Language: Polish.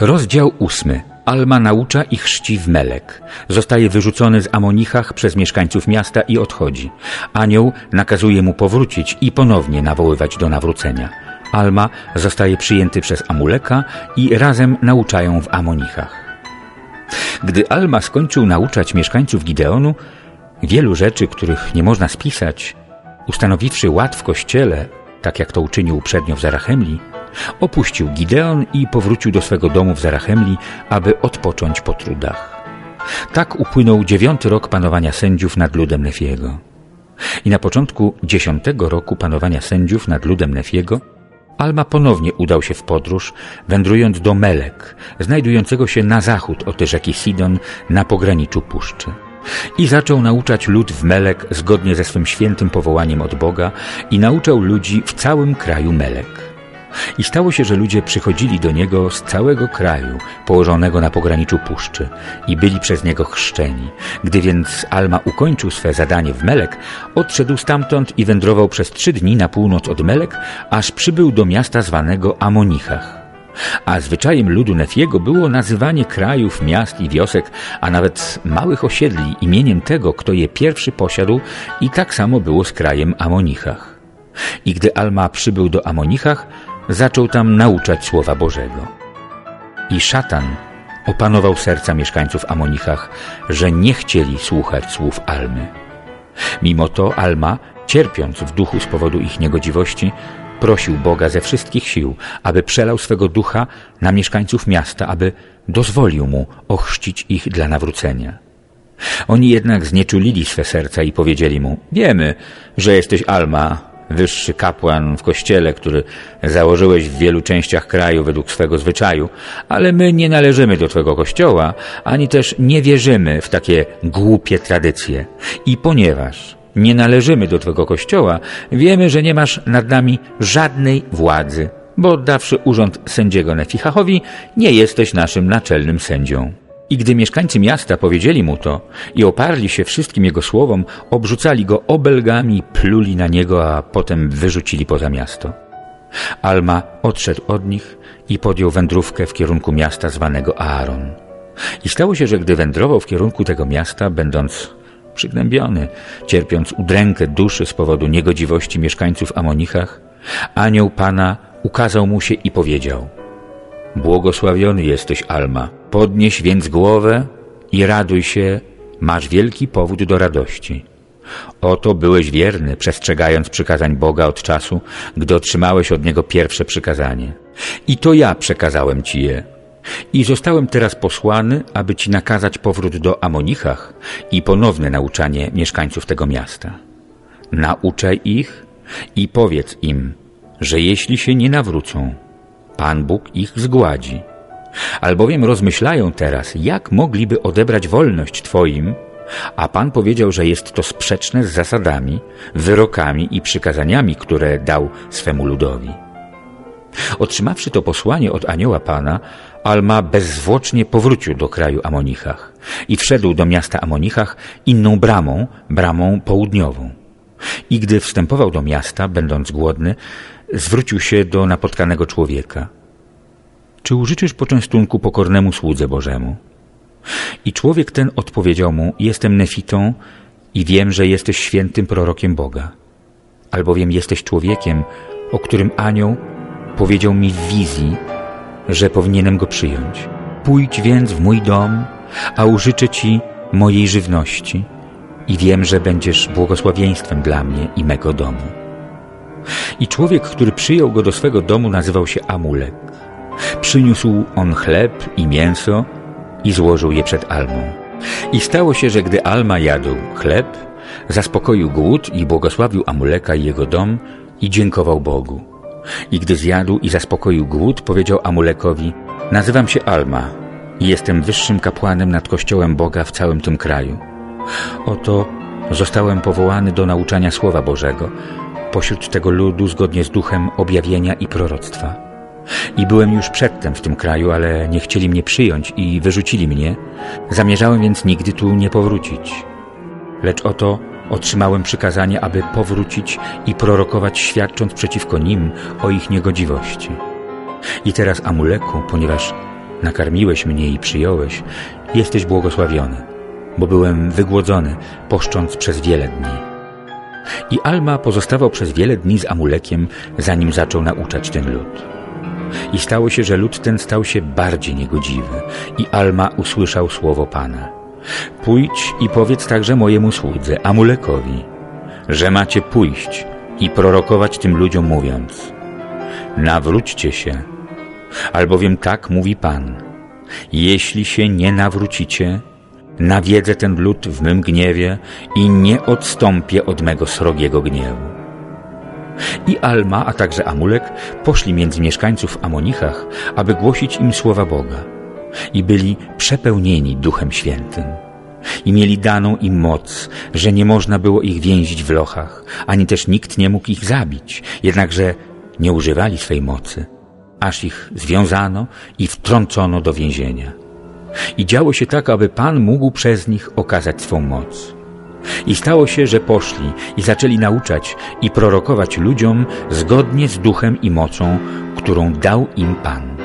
Rozdział ósmy. Alma naucza i chrzci w Melek. Zostaje wyrzucony z Amonichach przez mieszkańców miasta i odchodzi. Anioł nakazuje mu powrócić i ponownie nawoływać do nawrócenia. Alma zostaje przyjęty przez Amuleka i razem nauczają w Amonichach. Gdy Alma skończył nauczać mieszkańców Gideonu, wielu rzeczy, których nie można spisać, ustanowiwszy ład w kościele, tak jak to uczynił uprzednio w Zarachemli, opuścił Gideon i powrócił do swego domu w Zarachemli, aby odpocząć po trudach. Tak upłynął dziewiąty rok panowania sędziów nad ludem Nefiego. I na początku dziesiątego roku panowania sędziów nad ludem Nefiego Alma ponownie udał się w podróż, wędrując do Melek, znajdującego się na zachód od rzeki Sidon na pograniczu puszczy. I zaczął nauczać lud w Melek zgodnie ze swym świętym powołaniem od Boga i nauczał ludzi w całym kraju Melek. I stało się, że ludzie przychodzili do niego z całego kraju, położonego na pograniczu puszczy, i byli przez niego chrzczeni. Gdy więc Alma ukończył swe zadanie w Melek, odszedł stamtąd i wędrował przez trzy dni na północ od Melek, aż przybył do miasta zwanego Amonichach. A zwyczajem ludu Nefiego było nazywanie krajów, miast i wiosek, a nawet małych osiedli imieniem tego, kto je pierwszy posiadł i tak samo było z krajem Amonichach. I gdy Alma przybył do Amonichach, zaczął tam nauczać Słowa Bożego. I szatan opanował serca mieszkańców Amonichach, że nie chcieli słuchać słów Almy. Mimo to Alma, cierpiąc w duchu z powodu ich niegodziwości, prosił Boga ze wszystkich sił, aby przelał swego ducha na mieszkańców miasta, aby dozwolił mu ochrzcić ich dla nawrócenia. Oni jednak znieczulili swe serca i powiedzieli mu, wiemy, że jesteś Alma, wyższy kapłan w kościele, który założyłeś w wielu częściach kraju według swego zwyczaju, ale my nie należymy do Twojego kościoła, ani też nie wierzymy w takie głupie tradycje. I ponieważ nie należymy do Twojego kościoła, wiemy, że nie masz nad nami żadnej władzy, bo oddawszy urząd sędziego Nefichachowi, nie jesteś naszym naczelnym sędzią. I gdy mieszkańcy miasta powiedzieli mu to i oparli się wszystkim jego słowom, obrzucali go obelgami, pluli na niego, a potem wyrzucili poza miasto. Alma odszedł od nich i podjął wędrówkę w kierunku miasta zwanego Aaron. I stało się, że gdy wędrował w kierunku tego miasta, będąc przygnębiony, cierpiąc udrękę duszy z powodu niegodziwości mieszkańców Amonichach, anioł Pana ukazał mu się i powiedział Błogosławiony jesteś, Alma, podnieś więc głowę i raduj się, masz wielki powód do radości. Oto byłeś wierny, przestrzegając przykazań Boga od czasu, gdy otrzymałeś od Niego pierwsze przykazanie. I to ja przekazałem Ci je, i zostałem teraz posłany, aby ci nakazać powrót do Amonichach i ponowne nauczanie mieszkańców tego miasta. Nauczaj ich i powiedz im, że jeśli się nie nawrócą, Pan Bóg ich zgładzi. Albowiem rozmyślają teraz, jak mogliby odebrać wolność Twoim, a Pan powiedział, że jest to sprzeczne z zasadami, wyrokami i przykazaniami, które dał swemu ludowi. Otrzymawszy to posłanie od anioła Pana, Alma bezzwłocznie powrócił do kraju Amonichach i wszedł do miasta Amonichach inną bramą, bramą południową. I gdy wstępował do miasta, będąc głodny, zwrócił się do napotkanego człowieka. Czy użyczysz poczęstunku pokornemu słudze Bożemu? I człowiek ten odpowiedział mu, jestem nefitą i wiem, że jesteś świętym prorokiem Boga. Albowiem jesteś człowiekiem, o którym anioł powiedział mi w wizji, że powinienem go przyjąć. Pójdź więc w mój dom, a użyczę Ci mojej żywności i wiem, że będziesz błogosławieństwem dla mnie i mego domu. I człowiek, który przyjął go do swego domu, nazywał się Amulek. Przyniósł on chleb i mięso i złożył je przed Almą. I stało się, że gdy Alma jadł chleb, zaspokoił głód i błogosławił Amuleka i jego dom i dziękował Bogu. I gdy zjadł i zaspokoił głód, powiedział Amulekowi, nazywam się Alma i jestem wyższym kapłanem nad Kościołem Boga w całym tym kraju. Oto zostałem powołany do nauczania Słowa Bożego pośród tego ludu zgodnie z duchem objawienia i proroctwa. I byłem już przedtem w tym kraju, ale nie chcieli mnie przyjąć i wyrzucili mnie. Zamierzałem więc nigdy tu nie powrócić. Lecz oto otrzymałem przykazanie, aby powrócić i prorokować, świadcząc przeciwko nim o ich niegodziwości. I teraz Amuleku, ponieważ nakarmiłeś mnie i przyjąłeś, jesteś błogosławiony, bo byłem wygłodzony, poszcząc przez wiele dni. I Alma pozostawał przez wiele dni z Amulekiem, zanim zaczął nauczać ten lud. I stało się, że lud ten stał się bardziej niegodziwy i Alma usłyszał słowo Pana. Pójdź i powiedz także mojemu słudze, Amulekowi, że macie pójść i prorokować tym ludziom mówiąc Nawróćcie się, albowiem tak mówi Pan. Jeśli się nie nawrócicie, nawiedzę ten lud w mym gniewie i nie odstąpię od mego srogiego gniewu. I Alma, a także Amulek poszli między mieszkańców Amonichach, aby głosić im słowa Boga. I byli przepełnieni Duchem Świętym. I mieli daną im moc, że nie można było ich więzić w lochach, ani też nikt nie mógł ich zabić, jednakże nie używali swej mocy, aż ich związano i wtrącono do więzienia. I działo się tak, aby Pan mógł przez nich okazać swą moc. I stało się, że poszli i zaczęli nauczać i prorokować ludziom zgodnie z duchem i mocą, którą dał im Pan.